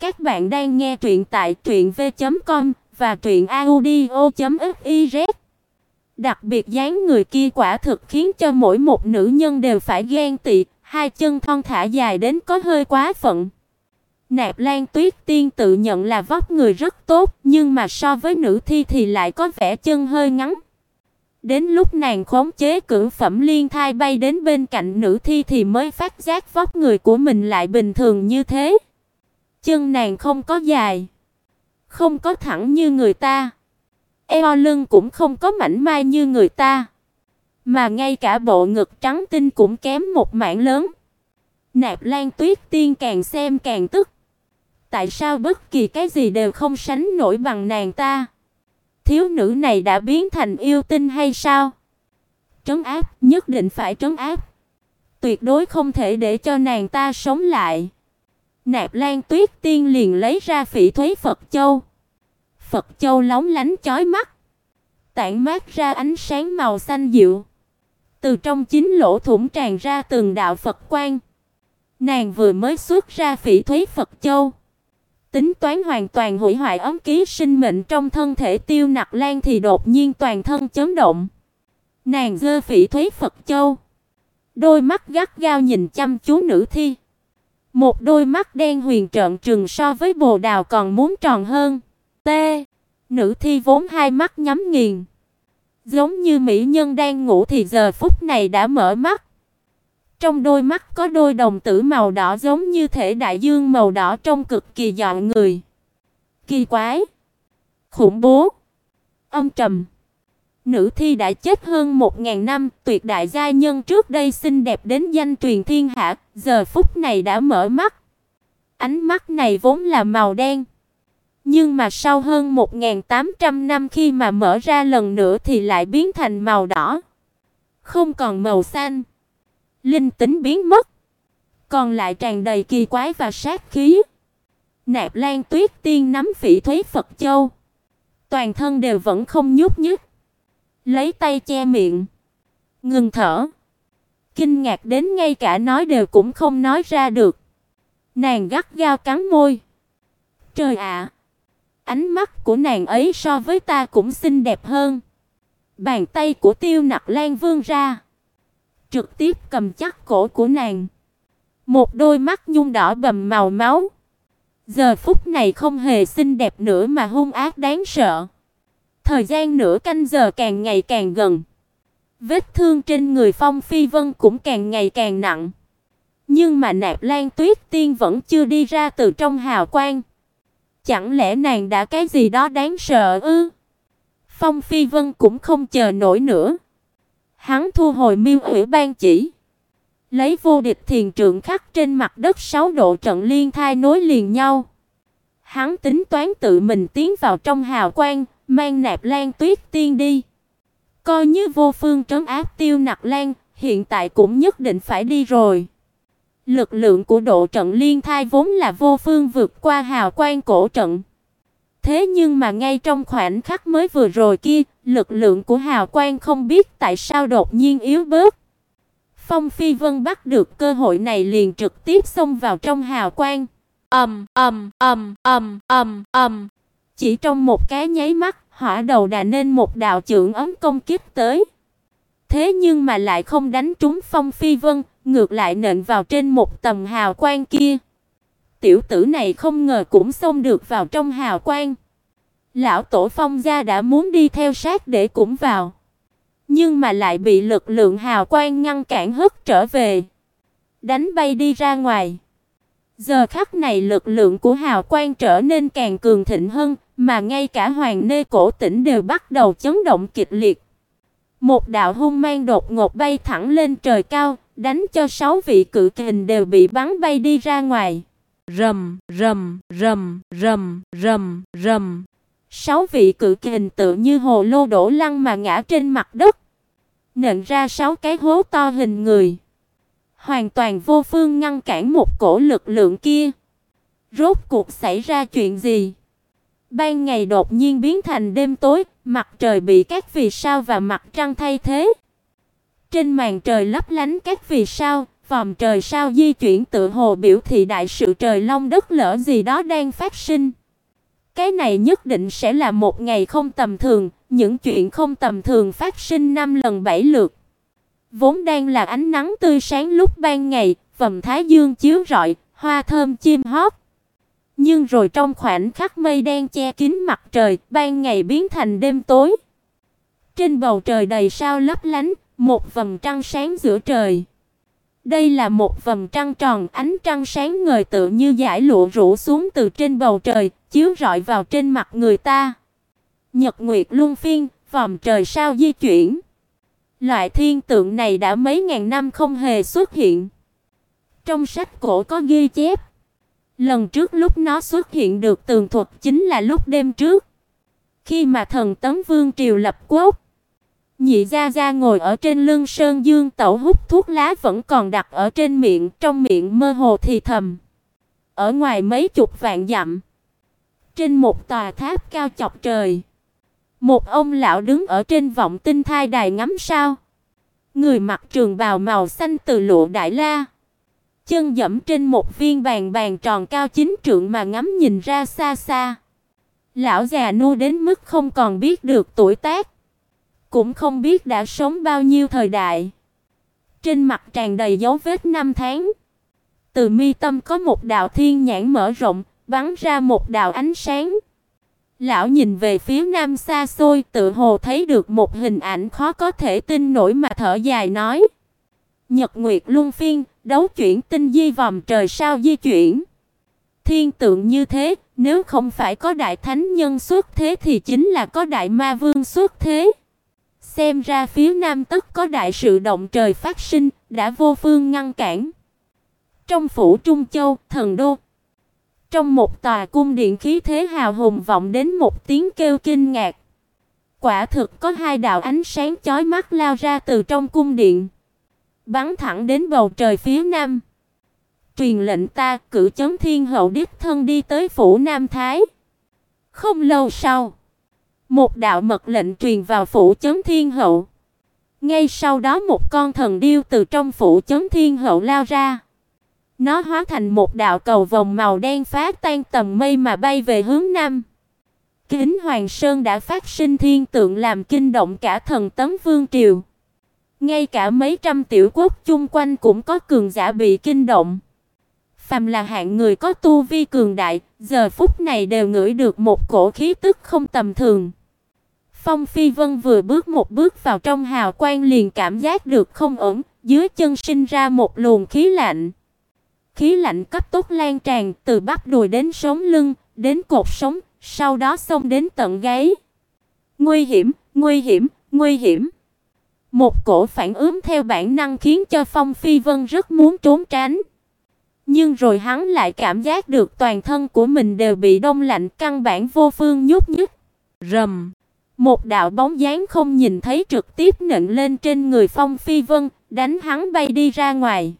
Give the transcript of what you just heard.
Các bạn đang nghe truyện tại truyệnv.com và truyệnaudio.fiz. Đặc biệt dáng người kia quả thực khiến cho mỗi một nữ nhân đều phải ghen tị, hai chân thon thả dài đến có hơi quá phận. Nạp Lan Tuyết Tiên tự nhận là vóc người rất tốt, nhưng mà so với nữ thi thì lại có vẻ chân hơi ngắn. Đến lúc nàng khống chế cử phẩm liên thai bay đến bên cạnh nữ thi thì mới phát giác vóc người của mình lại bình thường như thế. Chân nàng không có dài, không có thẳng như người ta. Eo lưng cũng không có mảnh mai như người ta, mà ngay cả bộ ngực trắng tinh cũng kém một mảng lớn. Nạp Lan Tuyết Tiên càng xem càng tức. Tại sao bất kỳ cái gì đều không sánh nổi bằng nàng ta? Thiếu nữ này đã biến thành yêu tinh hay sao? Trấn áp, nhất định phải trấn áp. Tuyệt đối không thể để cho nàng ta sống lại. Nạp Lan Tuyết Tiên liền lấy ra Phỉ Thúy Phật Châu. Phật Châu lóng lánh chói mắt, tản mát ra ánh sáng màu xanh dịu. Từ trong chính lỗ thủng tràn ra từng đạo Phật quang. Nàng vừa mới xuất ra Phỉ Thúy Phật Châu, tính toán hoàn toàn hủy hoại ấm ký sinh mệnh trong thân thể Tiêu Nặc Lan thì đột nhiên toàn thân chấn động. Nàng giơ Phỉ Thúy Phật Châu, đôi mắt gắt gao nhìn chăm chú nữ thi. Một đôi mắt đen huyền trợn trừng so với bồ đào còn muốn tròn hơn. T. Nữ thi vốn hai mắt nhắm nghiền, giống như mỹ nhân đang ngủ thì giờ phút này đã mở mắt. Trong đôi mắt có đôi đồng tử màu đỏ giống như thể đại dương màu đỏ trông cực kỳ dọn người. Kỳ quái, khủng bố, âm trầm. Nữ thi đã chết hơn một ngàn năm, tuyệt đại gia nhân trước đây xinh đẹp đến danh truyền thiên hạ, giờ phút này đã mở mắt. Ánh mắt này vốn là màu đen, nhưng mà sau hơn 1800 năm khi mà mở ra lần nữa thì lại biến thành màu đỏ, không còn màu xanh. Linh tính biến mất, còn lại tràn đầy kỳ quái và sát khí. Nạp Lan Tuyết Tiên nắm Phỉ Thúy Phật Châu, toàn thân đều vẫn không nhúc nhích lấy tay che miệng, ngừng thở. Kinh ngạc đến ngay cả nói đều cũng không nói ra được. Nàng gắt gao cắn môi. Trời ạ, ánh mắt của nàng ấy so với ta cũng xinh đẹp hơn. Bàn tay của Tiêu Nặc Lan vươn ra, trực tiếp cầm chắc cổ của nàng. Một đôi mắt nhung đỏ bầm màu máu. Giờ phút này không hề xinh đẹp nữa mà hung ác đáng sợ. Thời gian nửa canh giờ càng ngày càng gần. Vết thương trên người Phong Phi Vân cũng càng ngày càng nặng. Nhưng mà Nạp Lan Tuyết Tiên vẫn chưa đi ra từ trong hào quang. Chẳng lẽ nàng đã cái gì đó đáng sợ ư? Phong Phi Vân cũng không chờ nổi nữa. Hắn thu hồi Miêu hủy ban chỉ, lấy vô địch thiền trượng khắc trên mặt đất sáu độ trận liên thai nối liền nhau. Hắn tính toán tự mình tiến vào trong hào quang, mang Nạp Lan Tuyết Tiên đi. Coi như vô phương trấn áp Tiêu Nạp Lan, hiện tại cũng nhất định phải đi rồi. Lực lượng của độ trận liên thai vốn là vô phương vượt qua hào quang cổ trận. Thế nhưng mà ngay trong khoảnh khắc mới vừa rồi kia, lực lượng của hào quang không biết tại sao đột nhiên yếu bớt. Phong Phi Vân bắt được cơ hội này liền trực tiếp xông vào trong hào quang. Ầm ầm ầm ầm ầm ầm. Chỉ trong một cái nháy mắt, hỏa đầu đã nên một đạo trưởng ấm công kích tới. Thế nhưng mà lại không đánh trúng Phong Phi Vân, ngược lại nện vào trên một tầng hào quang kia. Tiểu tử này không ngờ cũng xông được vào trong hào quang. Lão tổ Phong gia đã muốn đi theo sát để cũng vào, nhưng mà lại bị lực lượng hào quang ngăn cản hất trở về, đánh bay đi ra ngoài. Giờ khắc này lực lượng của hào quang trở nên càng cường thịnh hơn, mà ngay cả hoàng nê cổ tỉnh đều bắt đầu chấn động kịch liệt. Một đạo hung mang đột ngột bay thẳng lên trời cao, đánh cho sáu vị cự kình đều bị bắn bay đi ra ngoài. Rầm, rầm, rầm, rầm, rầm, rầm. Sáu vị cự kình tự như hồ lô đổ lăn mà ngã trên mặt đất, nện ra sáu cái hố to hình người hoàn toàn vô phương ngăn cản một cổ lực lượng kia. Rốt cuộc xảy ra chuyện gì? Ban ngày đột nhiên biến thành đêm tối, mặt trời bị các vì sao và mặt trăng thay thế. Trên màn trời lấp lánh các vì sao, vòm trời sao di chuyển tự hồ biểu thị đại sự trời long đất lở gì đó đang phát sinh. Cái này nhất định sẽ là một ngày không tầm thường, những chuyện không tầm thường phát sinh năm lần bảy lượt. Vốn đang là ánh nắng tươi sáng lúc ban ngày, vầng thái dương chiếu rọi, hoa thơm chim hót. Nhưng rồi trong khoảnh khắc mây đen che kín mặt trời, ban ngày biến thành đêm tối. Trên bầu trời đầy sao lấp lánh, một vầng trăng sáng giữa trời. Đây là một vầng trăng tròn, ánh trăng sáng ngời tự như dải lụa rủ xuống từ trên bầu trời, chiếu rọi vào trên mặt người ta. Nhật nguyệt luân phiên, vòm trời sao di chuyển. Loại thiên tượng này đã mấy ngàn năm không hề xuất hiện. Trong sách cổ có ghi chép, lần trước lúc nó xuất hiện được tường thuật chính là lúc đêm trước, khi mà thần Tấn Vương triều lập quốc. Nhị gia gia ngồi ở trên lưng sơn dương tẩu hút thuốc lá vẫn còn đặt ở trên miệng, trong miệng mơ hồ thì thầm. Ở ngoài mấy chục vạn dặm, trên một tòa tháp cao chọc trời, một ông lão đứng ở trên vọng tinh thai đài ngắm sao. Người mặc trường bào màu xanh từ lụa đại la, chân dẫm trên một viên bàn bàn tròn cao chín trượng mà ngắm nhìn ra xa xa. Lão già nu đến mức không còn biết được tuổi tác, cũng không biết đã sống bao nhiêu thời đại. Trên mặt tràn đầy dấu vết năm tháng. Từ mi tâm có một đạo thiên nhãn mở rộng, bắn ra một đạo ánh sáng. Lão nhìn về phía nam xa xôi, tự hồ thấy được một hình ảnh khó có thể tin nổi mà thở dài nói: Nhật Nguyệt luân phiên, đấu chuyển tinh di vòng trời sao di chuyển. Thiên tượng như thế, nếu không phải có đại thánh nhân xuất thế thì chính là có đại ma vương xuất thế. Xem ra phía nam tức có đại sự động trời phát sinh, đã vô phương ngăn cản. Trong phủ Trung Châu, thần đô, trong một tòa cung điện khí thế hào hùng vọng đến một tiếng kêu kinh ngạc. Quả thực có hai đạo ánh sáng chói mắt lao ra từ trong cung điện, bắn thẳng đến bầu trời phía nam. Truyền lệnh ta cử chấn thiên hậu đích thân đi tới phủ Nam Thái. Không lâu sau, một đạo mật lệnh truyền vào phủ chấn thiên hậu. Ngay sau đó một con thần điêu từ trong phủ chấn thiên hậu lao ra. Nó hóa thành một đạo cầu vòng màu đen phá tan tầm mây mà bay về hướng nam. Kính Hoàng Sơn đã phát sinh thiên tượng làm kinh động cả thần tấm vương triều. Ngay cả mấy trăm tiểu quốc chung quanh cũng có cường giả bị kinh động. Phàm là hạng người có tu vi cường đại, giờ phút này đều ngửi được một cổ khí tức không tầm thường. Phong Phi Vân vừa bước một bước vào trong hào quang liền cảm giác được không ổn, dưới chân sinh ra một luồng khí lạnh. Khí lạnh cấp tốc lan tràn từ bắp đùi đến sống lưng, đến cột sống, sau đó xông đến tận gáy. Nguy hiểm, nguy hiểm, nguy hiểm. Một cổ phản ứng theo bản năng khiến cho Phong Phi Vân rất muốn trốn tránh. Nhưng rồi hắn lại cảm giác được toàn thân của mình đều bị đông lạnh căn bản vô phương nhúc nhích. Rầm. Một đạo bóng dáng không nhìn thấy trực tiếp nện lên trên người Phong Phi Vân, đánh hắn bay đi ra ngoài.